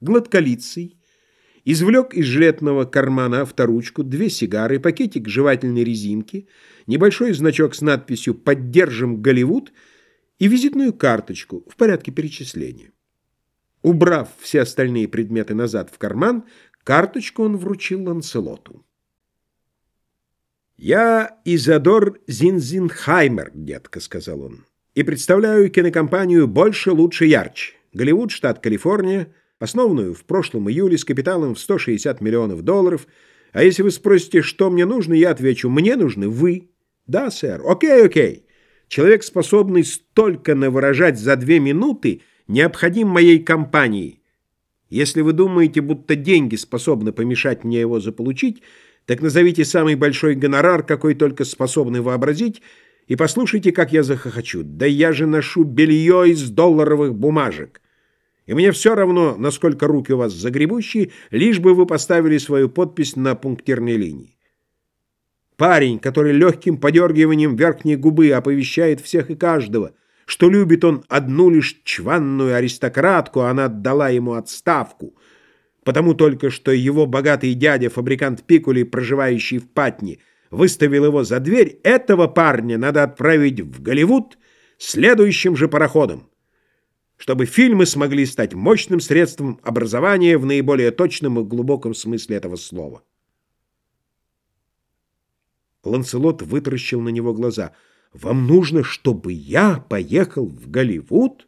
гладколицый, извлек из жилетного кармана авторучку, две сигары, пакетик жевательной резинки, небольшой значок с надписью «Поддержим Голливуд» и визитную карточку в порядке перечисления. Убрав все остальные предметы назад в карман, карточку он вручил Ланселоту. «Я Изодор Зинзинхаймер, детка», — сказал он, — «и представляю кинокомпанию «Больше, лучше, ярче». Голливуд, штат Калифорния, основанную в прошлом июле с капиталом в 160 миллионов долларов. А если вы спросите, что мне нужно, я отвечу, мне нужны вы. Да, сэр. Окей, окей. Человек, способный столько навыражать за две минуты, необходим моей компании. Если вы думаете, будто деньги способны помешать мне его заполучить, так назовите самый большой гонорар, какой только способны вообразить, и послушайте, как я захохочу. Да я же ношу белье из долларовых бумажек. И мне все равно, насколько руки у вас загребущие, лишь бы вы поставили свою подпись на пунктирной линии. Парень, который легким подергиванием верхней губы оповещает всех и каждого, что любит он одну лишь чванную аристократку, а она отдала ему отставку, потому только что его богатый дядя, фабрикант пикули, проживающий в Патне, выставил его за дверь, этого парня надо отправить в Голливуд следующим же пароходом чтобы фильмы смогли стать мощным средством образования в наиболее точном и глубоком смысле этого слова. Ланселот вытаращил на него глаза. «Вам нужно, чтобы я поехал в Голливуд?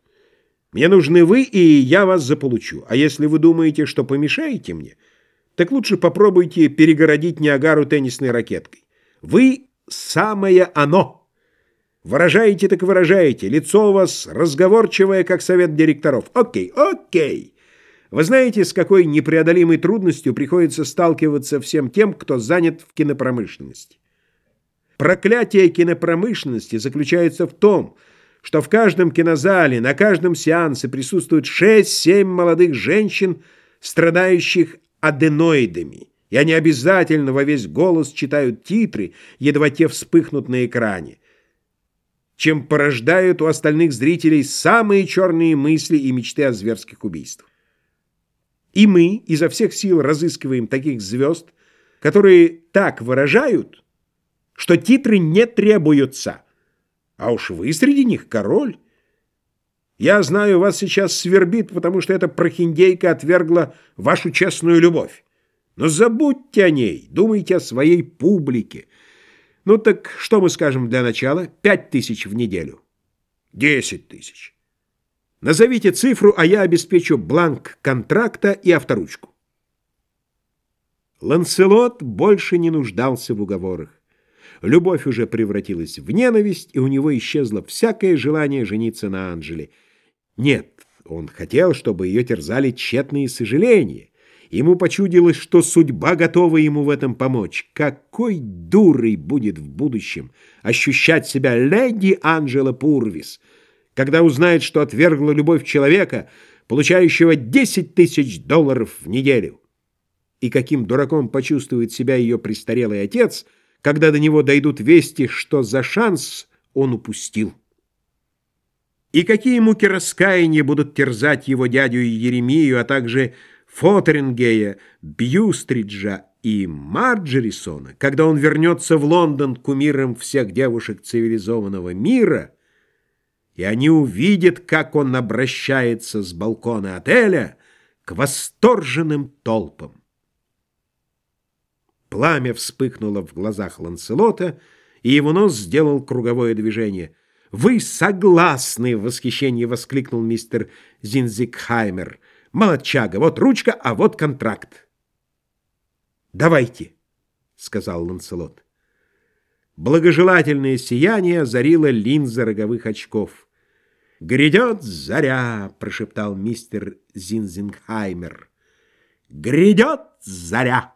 Мне нужны вы, и я вас заполучу. А если вы думаете, что помешаете мне, так лучше попробуйте перегородить Ниагару теннисной ракеткой. Вы — самое оно!» Выражаете так выражаете. Лицо у вас разговорчивое, как совет директоров. Окей, окей. Вы знаете, с какой непреодолимой трудностью приходится сталкиваться всем тем, кто занят в кинопромышленности. Проклятие кинопромышленности заключается в том, что в каждом кинозале, на каждом сеансе присутствует 6-7 молодых женщин, страдающих аденоидами. И они обязательно во весь голос читают титры, едва те вспыхнут на экране чем порождают у остальных зрителей самые черные мысли и мечты о зверских убийствах. И мы изо всех сил разыскиваем таких звезд, которые так выражают, что титры не требуются. А уж вы среди них король. Я знаю, вас сейчас свербит, потому что эта прохиндейка отвергла вашу честную любовь. Но забудьте о ней, думайте о своей публике, ну так что мы скажем для начала? Пять тысяч в неделю. Десять тысяч. Назовите цифру, а я обеспечу бланк контракта и авторучку. Ланселот больше не нуждался в уговорах. Любовь уже превратилась в ненависть, и у него исчезло всякое желание жениться на Анжеле. Нет, он хотел, чтобы ее терзали тщетные сожаления. Ему почудилось, что судьба готова ему в этом помочь. Какой дурой будет в будущем ощущать себя леди Анджела Пурвис, когда узнает, что отвергла любовь человека, получающего 10 тысяч долларов в неделю. И каким дураком почувствует себя ее престарелый отец, когда до него дойдут вести, что за шанс он упустил. И какие муки раскаяния будут терзать его дядю Еремию, а также Фотерингея, Бьюстриджа и Марджерисона, когда он вернется в Лондон кумиром всех девушек цивилизованного мира, и они увидят, как он обращается с балкона отеля к восторженным толпам. Пламя вспыхнуло в глазах Ланселота, и его нос сделал круговое движение. «Вы согласны!» — в восхищении воскликнул мистер Зинзикхаймер — Молодчага, вот ручка, а вот контракт. «Давайте», — сказал Ланселот. Благожелательное сияние озарило линзы роговых очков. «Грядет заря!» — прошептал мистер Зинзингхаймер. «Грядет заря!»